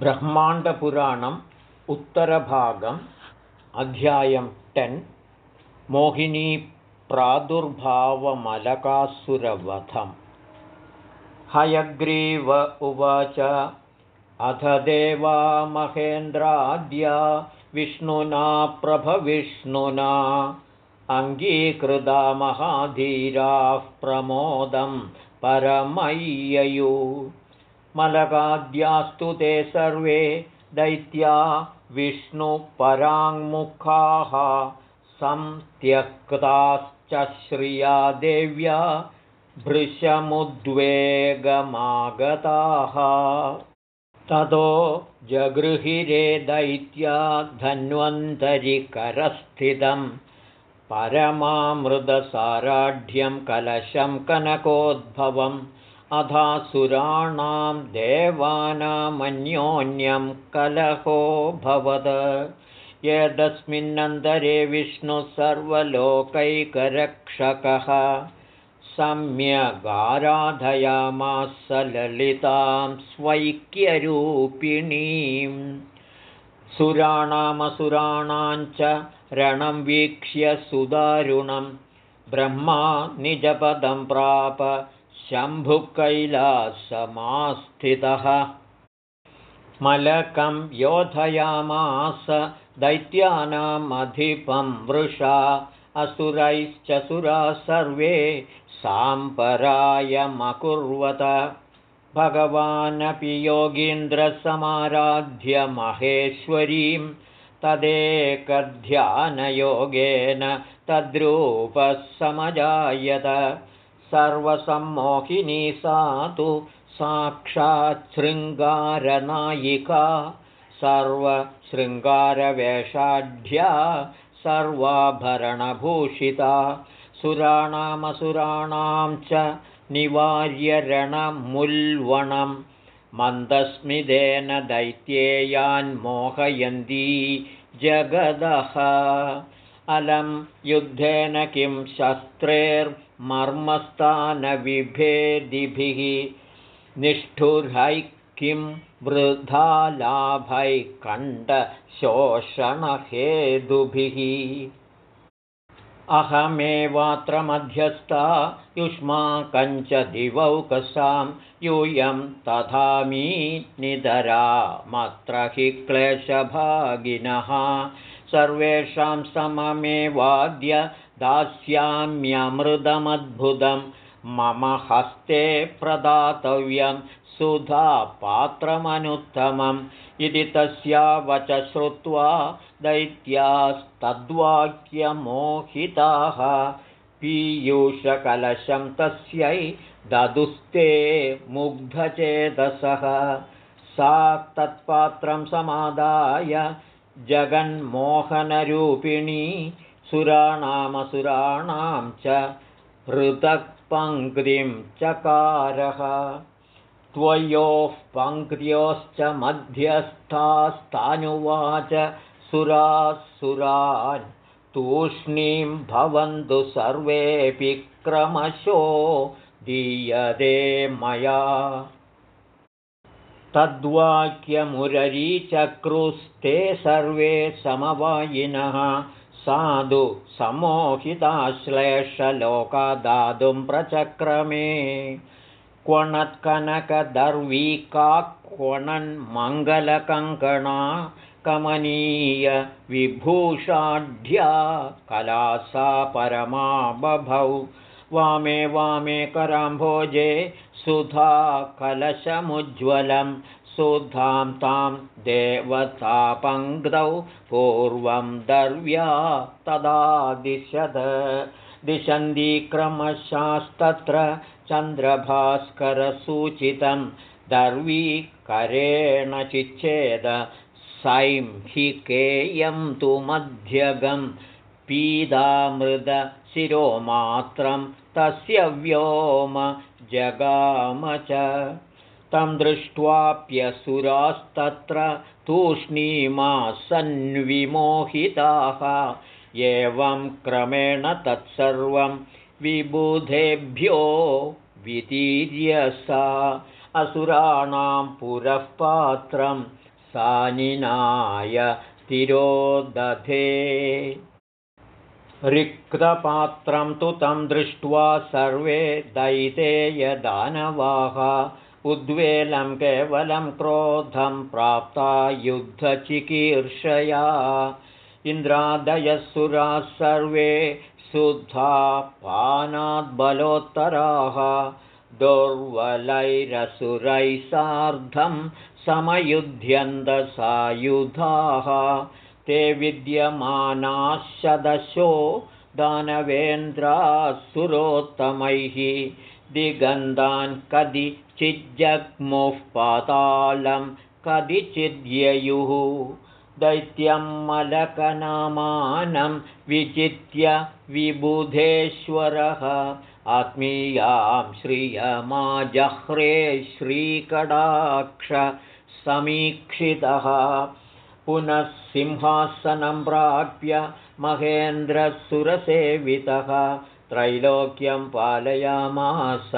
ब्रह्माण्डपुराणम् उत्तरभागम् अध्यायं टेन् मोहिनीप्रादुर्भावमलकासुरवधम् हयग्रीव उवाच अथ देवा महेन्द्राद्या विष्णुना प्रभविष्णुना अङ्गीकृता महाधीराः प्रमोदं परमय्ययु मलकाद्यास्तु ते सर्वे दैत्या विष्णुपराङ्मुखाः। संत्यक्ताश्च श्रिया देव्या भृशमुद्वेगमागताः। ततो जगृहिरे दैत्या धन्वन्तरिकरस्थितं परमामृतसाराढ्यं कलशं कनकोद्भवम् अधासुराणां देवानामन्योन्यं कलहोऽभवद यदस्मिन्नन्तरे विष्णुः सर्वलोकैकरक्षकः सम्यगाराधयामास ललितां स्वैक्यरूपिणीं। सुराणामसुराणां च रणं वीक्ष्य सुदारुणं ब्रह्मा निजपदं प्राप शम्भुकैलासमास्थितः। मलकं योधयामास दैत्यानामधिपं वृषा असुरैश्च सुराः सर्वे साम्परायमकुर्वत। भगवानपि योगीन्द्रसमाराध्यमहेश्वरीं तदेकध्यानयोगेन तद्रूपः समजायत सर्वसम्मोहिनी सा तु साक्षाच्छृङ्गारनायिका सर्वशृङ्गारवेषाढ्या सर्वाभरणभूषिता सुराणामसुराणां च निवार्यरणमुल्वणं मन्दस्मिदेन दैत्येयान्मोहयन्ती जगदः। अलं युद्धेन किं शस्त्रेर् मर्मस्थानविभेदिभिः निष्ठुरैः किं वृद्धा लाभैः कण्ठशोषणहेतुभिः अहमेवात्र मध्यस्था युष्माकञ्च दिवौकसां यूयं तथामी निधरामत्र हि क्लेशभागिनः। सर्वेषां सममेवाद्य दास्याम्यमृतमद्भुतं मम हस्ते प्रदातव्यं सुधा पात्रमनुत्तमम् इति तस्या वच श्रुत्वा दैत्यास्तद्वाक्यमोहिताः पीयूषकलशं तस्यै ददुस्ते मुग्धचेतसः। सा तत्पात्रं समादाय जगन्मोहनरूपिणी सुराणामसुराणां च पृथक्पङ्क्तिं चकारः। त्वयोः पङ्क्त्योश्च मध्यस्थास्तानुवाच सुरासुरान् तूष्णीं भवन्तु सर्वेऽपि क्रमशो दीयते मया। तद्वाक्यमुररीचक्रुस्ते सर्वे समवायिनः साधु समोहिताश्लेषलोका दातुं प्रचक्रमे। क्वणत्कनकदर्वीका क्वणन्मङ्गलकङ्कणा कमनीयविभूषाढ्या कलासा परमा बभौ। वामे वामे कराम्भोजे सुधा कलशमुज्ज्वलं सुधां तां देवतापङ्क्तौ पूर्वं दर्व्या तदा दिशद। दिशन्तीक्रमशास्तत्र चन्द्रभास्करसूचितं दर्वीकरेण चिच्छेद सैंहिकेयं तु मध्यगं पीदामृदशिरोमात्रं तस्य व्योम जगाम च तं दृष्ट्वाप्यसुरास्तत्र तूष्णीमासन्विमोहिताः। एवं क्रमेण तत्सर्वं विबुधेभ्यो वितीर्य सा असुराणां पुरः पात्रं सानिनाय तिरोदधे रिक्तपात्रं तु तं दृष्ट्वा सर्वे दैतेयदानवाः उद्वेलं केवलं क्रोधं प्राप्ता युद्धचिकीर्षया। इन्द्रादयसुराः सर्वे शुद्धा पानाद्बलोत्तराः दुर्वलैरसुरैः सार्धं समयुध्यन्तसायुधाः। ते विद्यमानाः शदशो दानवेन्द्रासुरोत्तमैः दिगन्धान् कदिचिज्जग्मुः पातालं कदिचिद्ययुः दैत्यं मलकनामानं विचित्य विबुधेश्वरः। आत्मीयां श्रियमाजह्रे श्रीकडाक्ष समीक्षितः। पुनः सिंहासनं प्राप्य महेन्द्रसुरसेवितः त्रैलोक्यं पालयामास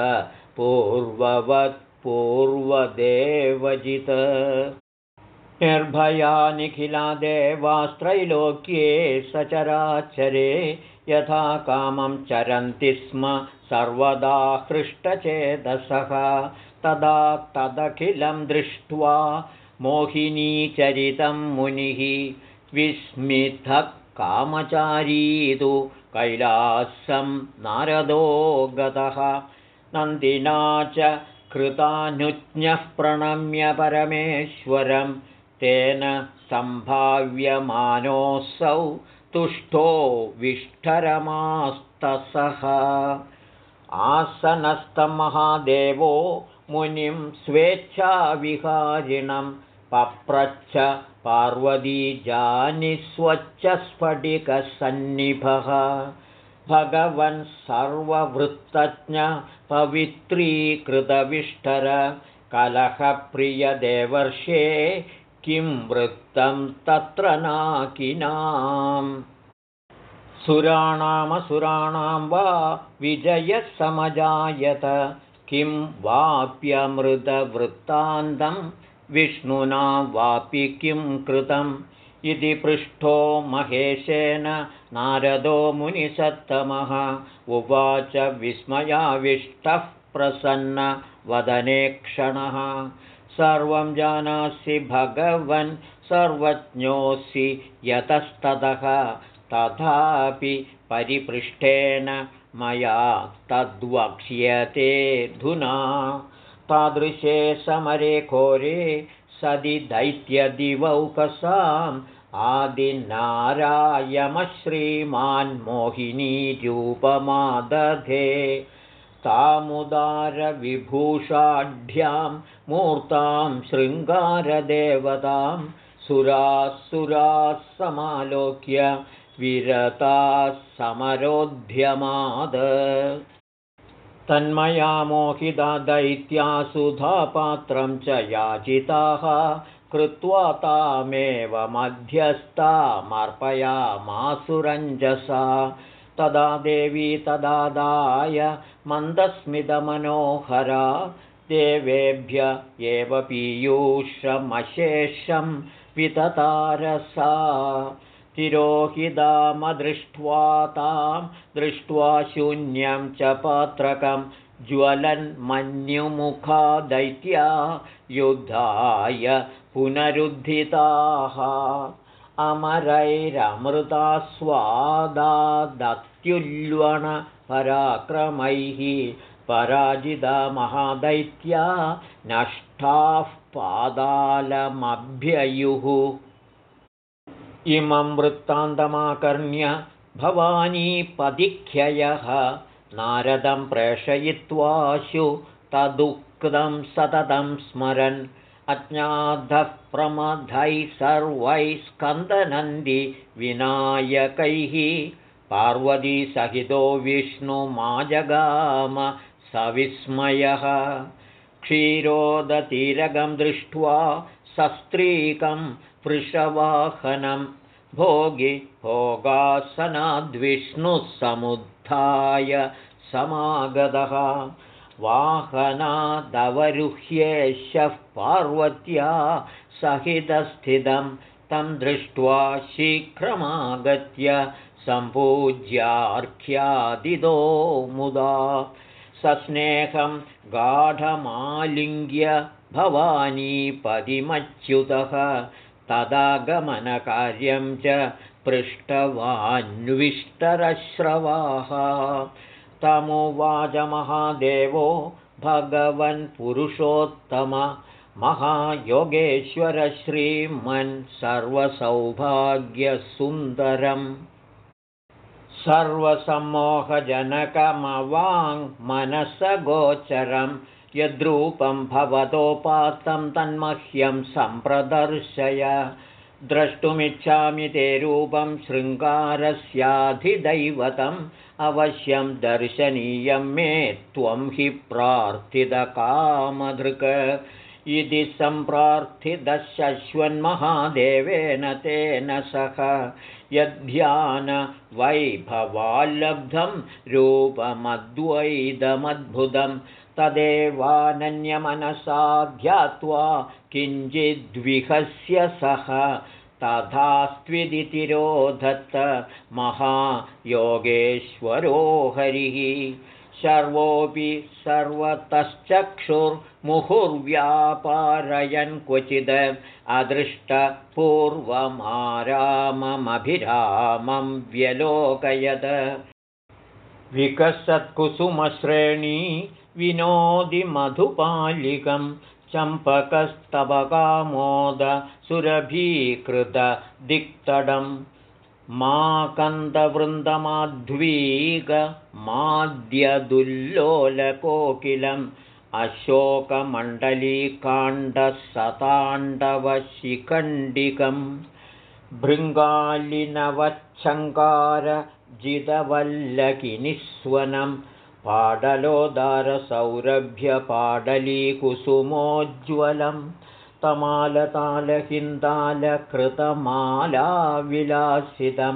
पूर्ववत्पूर्वदेवजित् देवास्त्रैलोक्ये सचराचरे यथा कामं चरन्ति स्म सर्वदा हृष्टचेतसः। तदा तदखिलं दृष्ट्वा मोहिनीचरितं मुनिः विस्मितः कामचारीतु कैलासं नारदो गतः। नन्दिना च कृतानुज्ञः प्रणम्य परमेश्वरं। तेन सम्भाव्यमानोऽसौ तुष्टो विष्ठरमास्तसः। आसनस्थमहादेवो मुनिं स्वेच्छाविहारिणं पप्रच्छ पार्वतीजानिस्वच्छस्फटिकसन्निभः भगवन् सर्ववृत्तज्ञ पवित्रीकृतविष्ठर कलहप्रियदेवर्षे किं वृत्तं तत्र नाकिनाम्। सुराणामसुराणां वा विजयः समजायत किं वाप्यमृतवृत्तान्तं विष्णुना वापि किं कृतम्? इति पृष्ठो महेशेन नारदो मुनिसत्तमः। उवाच विस्मयाविष्टः प्रसन्न वदने क्षणः। सर्वं जानासि भगवन् सर्वज्ञोऽसि यतस्ततः। तथापि परिपृष्ठेन मया तद्वक्ष्यतेऽधुना तादृशे समरे घोरे सदि दैत्यदिवौकसाम्। आदिनारायमश्रीमान्मोहिनीरूपमादधे तामुदारविभूषाढ्यां मूर्तां शृङ्गारदेवतां सुराः समालोक्य विरताः समरोध्यमाद तन्मया मोहिता दैत्यासुधापात्रं च याचिताः कृत्वा तामेव मध्यस्थामर्पयामासुरञ्जसा। तदा देवी तदादाय मन्दस्मितमनोहरा देवेभ्य एव पीयूषमशेषं विततारसा तिरोहितामदृष्ट्वा तां दृष्ट्वा शून्यं च पात्रकं। ज्वलन्मन्युमुखा दैत्या युद्धाय पुनरुद्धिताः। अमरैरमृतास्वादादत्युल्वणपराक्रमैः पराजिता महादैत्या नष्टाः पादालमभ्ययुः इमं वृत्तान्तमाकर्ण्य भवानीपदिख्ययः नारदं प्रेषयित्वाशु तदुक्तं सततं स्मरन्। अज्ञातः प्रमथैः सर्वैः स्कन्दनन्दि विनायकैः। पार्वतीसहितो विष्णुमाजगाम सविस्मयः। क्षीरोदतीरगं दृष्ट्वा सस्त्रीकं वृषवाहनं भोगि भोगासनाद्विष्णुः समुत्थाय समागतः। वाहनादवरुह्येशः पार्वत्या सहितस्थितं तं दृष्ट्वा शीघ्रमागत्य सम्पूज्यार्ख्यादिदो मुदा सस्नेहं गाढमालिङ्ग्य भवानीपदिमच्युतः तदागमनकार्यं च पृष्टवान्विष्टरश्रवाः तमुवाचमहादेवो भगवन्पुरुषोत्तम महायोगेश्वरश्रीमन् सर्वसौभाग्यसुन्दरम्। सर्वसम्मोहजनकमवाङ्मनसगोचरं यद्रूपं भवतोपात्तं तन्मह्यं सम्प्रदर्शय। द्रष्टुमिच्छामि ते रूपं शृङ्गारस्याधिदैवतम्। अवश्यं दर्शनीयं मे त्वं हि प्रार्थितकामधृक् इति सम्प्रार्थितशश्वन्महादेवेन तेन सह यद्ध्यानवैभवाल्लब्धं रूपमद्वैदमद्भुतं तदेवानन्यमनसा ध्यात्वा किञ्चिद्विहस्य सः तथास्त्विदितिरोधत्त महायोगेश्वरो हरिः सर्वोऽपि सर्वतश्चक्षुर्मुहुर्व्यापारयन् क्वचिद् अदृष्टपूर्वमाराममभिरामं व्यलोकयद। विकसत्कुसुमश्रेणी विनोदि मधुपालिकं चम्पकस्तबकामोदसुरभीकृतदिक्तडम् माकन्दवृन्दमाध्वीगमाद्यदुल्लोलकोकिलम् अशोकमण्डलीकाण्डसताण्डवशिखण्डिकम् भृङ्गालिनवच्छङ्कारजितवल्लकिनिस्वनं पाडलोदारसौरभ्यपाडलीकुसुमोज्ज्वलम् तमालतालहिन्दालकृतमालाविलासितं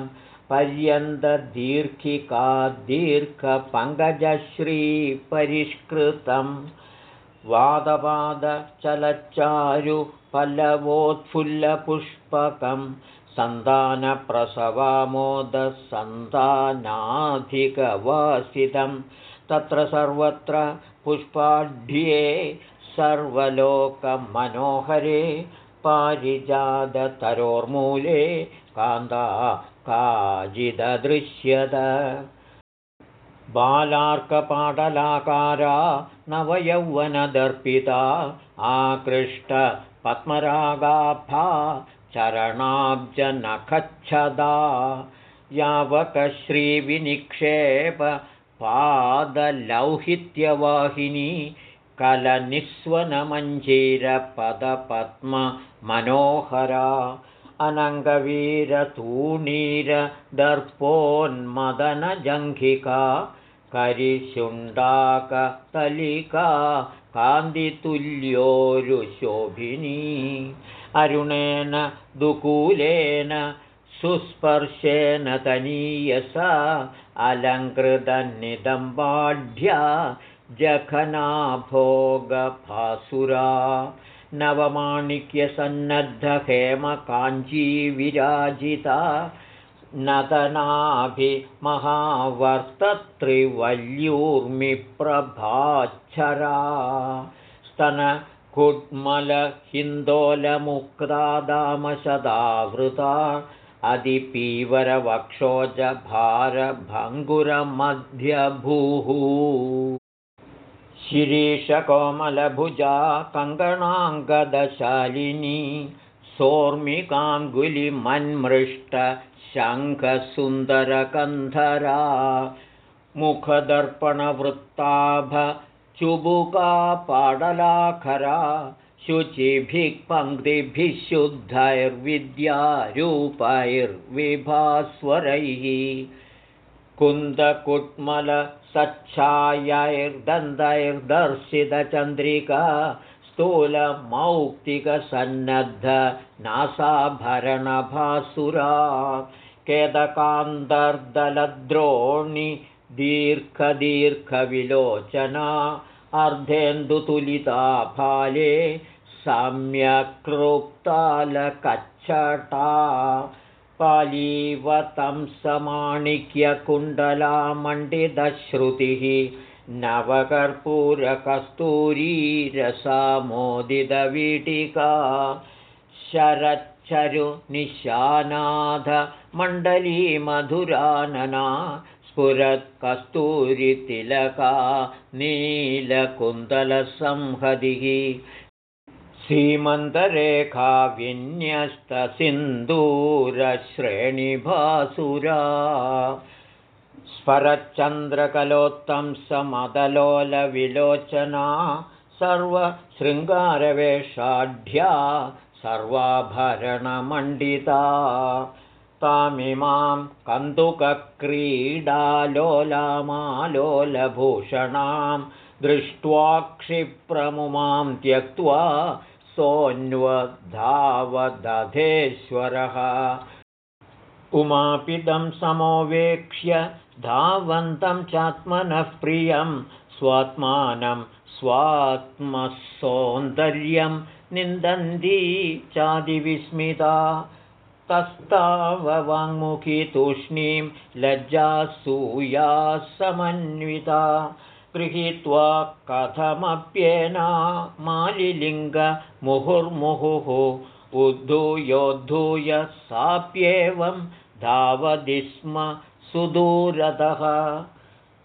पर्यन्तदीर्घिकादीर्घपङ्कजश्रीपरिष्कृतं वादपादचलच्चारुपल्लवोत्फुल्लपुष्पकं सन्तानप्रसवामोदसन्तानाधिकवासितं तत्र सर्वत्र पुष्पाढ्ये सर्वलोकमनोहरे पारिजाततरोर्मूले कान्दा काजिददृश्यत। बालार्कपाटलाकारा नवयौवनदर्पिता आकृष्टपद्मरागाभा चरणाब्जनखच्छदा यावकश्रीविनिक्षेप पादलौहित्यवाहिनी कलनिस्वनमञ्जीरपदपद्ममनोहरा अनङ्गवीरतूणीरदर्पोन्मदनजङ्घिका करिशुण्डाकतलिका कान्तितुल्योरुशोभिनी अरुणेन दुकूलेन सुस्पर्शेन तनीयसा अलङ्कृतनिदम्बाढ्या जघनाभोगभासुरा नवमाणिक्यसन्नद्धहेमकाञ्चीविराजिता नतनाभिमहावर्तत्रिवल्यूर्मिप्रभाच्छरा स्तनकुड्मलहिन्दोलमुक्तादामशदावृता अधिपीवरवक्षोजभारभङ्गुरमध्यभूः शिरीषकोमलभुजा कङ्कणाङ्गदशालिनी सोर्मिकाङ्गुलिमन्मृष्टशङ्खसुन्दरकन्धरा मुखदर्पणवृत्ताभचुबुका पाडलाखरा शुचिभिः पङ्क्तिभिः शुद्धैर्विद्यारूपैर्विभास्वरैः कुन्दकुट्मलसच्छायैर्दन्तैर्दर्शितचन्द्रिका स्थूलमौक्तिकसन्नद्धनासाभरणभासुरा केदकान्तर्दलद्रोणि दीर्घदीर्घविलोचना अर्धेन्दुतुलिता फाले सम्यक् पालीवतं समाणिक्यकुण्डलामण्डितश्रुतिः नवकर्पूरकस्तूरीरसामोदितवीटिका शरच्चरुनिशानाथमण्डलीमधुरानना स्फुरत्कस्तूरितिलका नीलकुन्दलसंहतिः सीमन्तरेखाविन्यस्तसिन्दूरश्रेणिभासुरा स्फरच्चन्द्रकलोत्तं समदलोलविलोचना सर्वशृङ्गारवेषाढ्या सर्वाभरणमण्डिता। तामिमां कन्दुकक्रीडालोलामालोलभूषणां दृष्ट्वा क्षिप्रमुमां त्यक्त्वा सोऽन्वधावदधेश्वरः। उमापिदं समोवेक्ष्य धावन्तं चात्मनः प्रियं स्वात्मानं स्वात्मसौन्दर्यं निन्दन्ती चादिविस्मिता। तस्ताववाङ्मुखी तूष्णीं लज्जासूया समन्विता गृहीत्वा कथमप्येना मालिलिङ्गमुहुर्मुहुः उद्धूयोद्धूय साप्येवं धावति स्म सुदूरतः।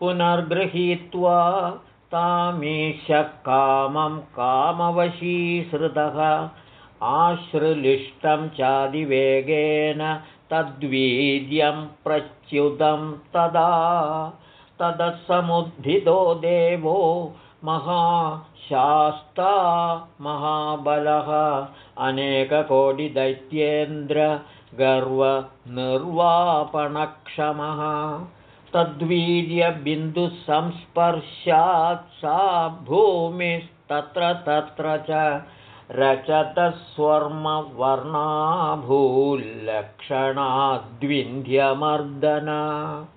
पुनर्गृहीत्वा तामीशकामं कामवशीसृतः। आश्रुलिष्टं चादिवेगेन तद्वीर्यं प्रच्युतं तदा तदसमुद्धितो देवो महाशास्ता महाबलः। अनेककोटिदैत्येन्द्रगर्वनिर्वापणक्षमः। तद्वीर्यबिन्दुसंस्पर्शात् सा भूमिस्तत्र तत्र च रचतस्वर्मवर्णाभूल्लक्षणाद्विन्ध्यमर्दना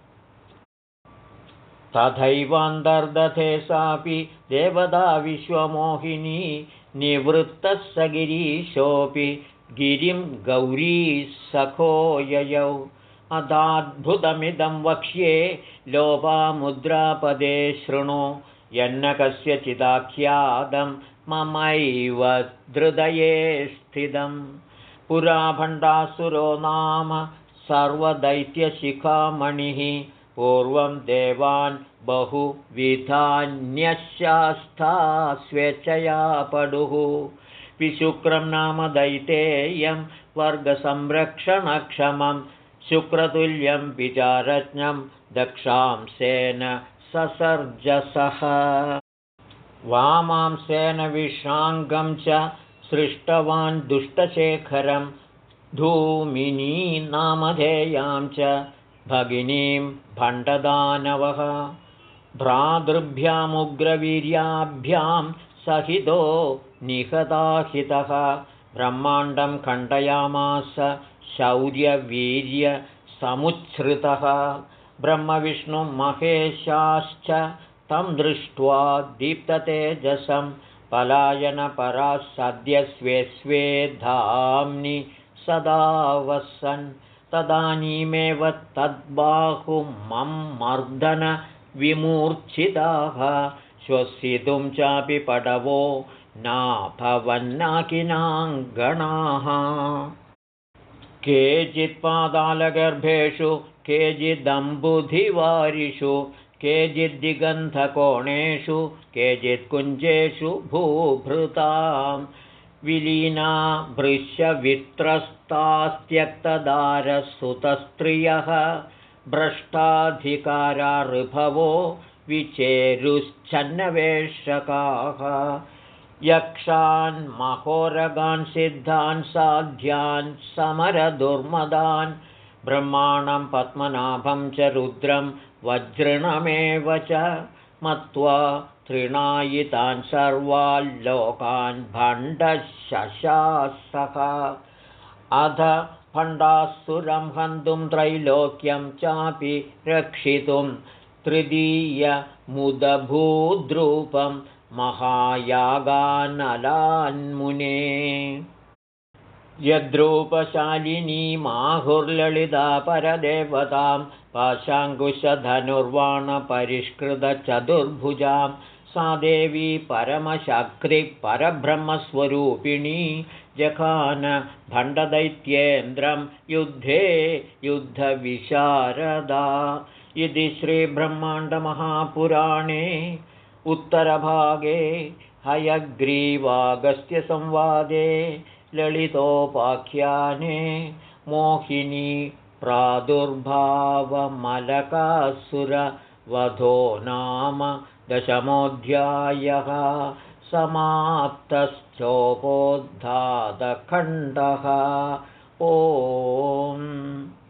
तथैवान्तर्दधे सापि देवता विश्वमोहिनी निवृत्तः स गिरीशोऽपि गिरिं गौरीसखो ययौ। अदाद्भुतमिदं वक्ष्ये लोपामुद्रापदे शृणु। यन्न कस्यचिदाख्यातं ममैव हृदये स्थितं। पुराभण्डासुरो नाम सर्वदैत्यशिखामणिः पूर्वं देवान् बहुविधान्यशास्ता स्वेच्छया पडुः। विशुक्रं नाम दैतेयं वर्गसंरक्षणक्षमं शुक्रतुल्यं विचारज्ञं दक्षांसेन ससर्जसः। वामांसेन विश्राङ्गं च सृष्टवान् दुष्टशेखरं धूमिनी नामधेयां च भगिनीं भण्डदानवः भ्रातृभ्यामुग्रवीर्याभ्यां सहितो निहताहितः ब्रह्माण्डं खण्डयामास शौर्यवीर्यसमुच्छ्रितः ब्रह्मविष्णुमहेशाश्च तं दृष्ट्वा दीप्ततेजसं पलायनपराः सद्य स्वे स्वे धाम्नि सदा वसन् तदानीमेव तद्बाहुमं मर्दनविमूर्च्छिताः श्वसितुं चापि पटवो नाभवन्नाकिनाङ्गणाः। केचित्पादालगर्भेषु केचिदम्बुधिवारिषु केचिद्दिगन्धकोणेषु केचित्कुञ्जेषु भूभृताम् विलीना भृश्यवित्रस्तास्त्यक्तदारसुतस्त्रियः भ्रष्टाधिकारा ऋभवो विचेरुश्चन्नवेषकाः यक्षान् महोरगान् सिद्धान् साध्यान् समरदुर्मदान् ब्रह्माणं पद्मनाभं च रुद्रं वज्रणमेव च मत्वा तृणायितान् सर्वाल्लोकान् भण्डशशासः। अध भण्डासुरं हन्तुं त्रैलोक्यं चापि रक्षितुं तृतीयमुदभूद्रूपं महायागानलान्मुने। यद्रूपशालिनी माहुर्ललिता परदेवतां पाशाङ्कुशधनुर्वाणपरिष्कृतचतुर्भुजां सा देवी परमशक्तिपरब्रह्मस्वरूपिणी जखान भण्डदैत्येन्द्रं युद्धे युद्धविशारदा। इति श्रीब्रह्माण्डमहापुराणे उत्तरभागे हयग्रीवागस्त्यसंवादे ललितोपाख्याने मोहिनी प्रादुर्भावमलकासुरवधो नाम दशमोऽध्यायः समाप्तश्चोपोद्धातखण्डः। ओम्